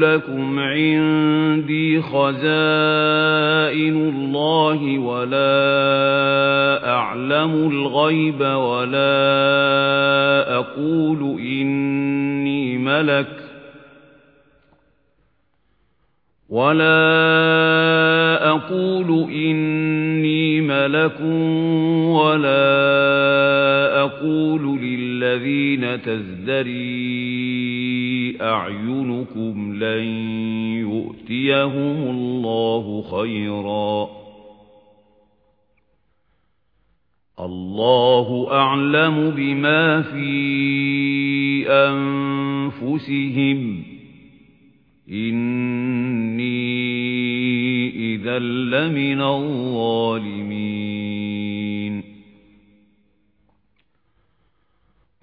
لَكُمْ عِندِي خَزَائِنُ اللَّهِ وَلَا أَعْلَمُ الْغَيْبَ وَلَا أَقُولُ إِنِّي مَلَكٌ وَلَا أَقُولُ إِنِّي مَلَكٌ وَلَا أَقُولُ لِلَّذِينَ تَزْدَرِي أَعْيُنُكُمْ لَن يُؤْتِيَهُمُ اللَّهُ خَيْرًا. الله أعلم بما في أنفسهم. إني إذا لمن الظالمين.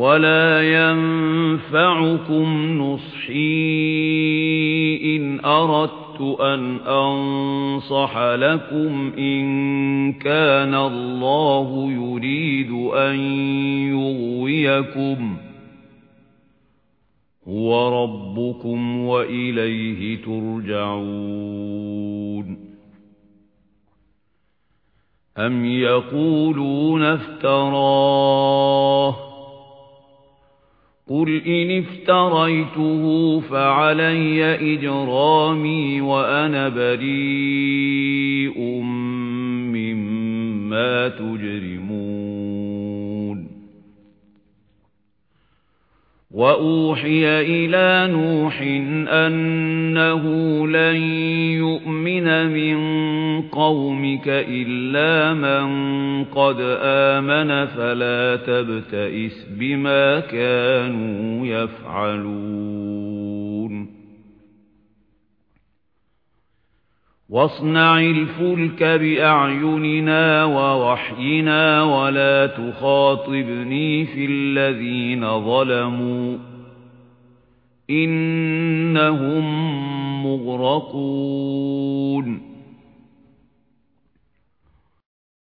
ولا ينفعكم نصحي إن أردت أن أنصح لكم إن كان الله يريد أن يغويكم هو ربكم وإليه ترجعون أم يقولون افتراه قُلْ إِنِ افْتَرَيْتُهُ فَعَلَيَّ إِجْرَامِي وَأَنَا بَرِيءٌ مِّمَّا تُجْرِمُونَ وَأُوحِيَ إِلَى نُوحٍ أَنَّهُ لَن يُؤْمِنَ مِن قَوْمِكَ إِلَّا مَن قَدْ آمَنَ فَلَا تَبْتَئِسْ بِمَا كَانُوا يَفْعَلُونَ. وَاصْنَعِ الْفُلْكَ بِأَعْيُنِنَا وَوَحْيِنَا وَلَا تُخَاطِبْنِي فِي الَّذِينَ ظَلَمُوا. إِنَّهُم مُّغْرَقُونَ.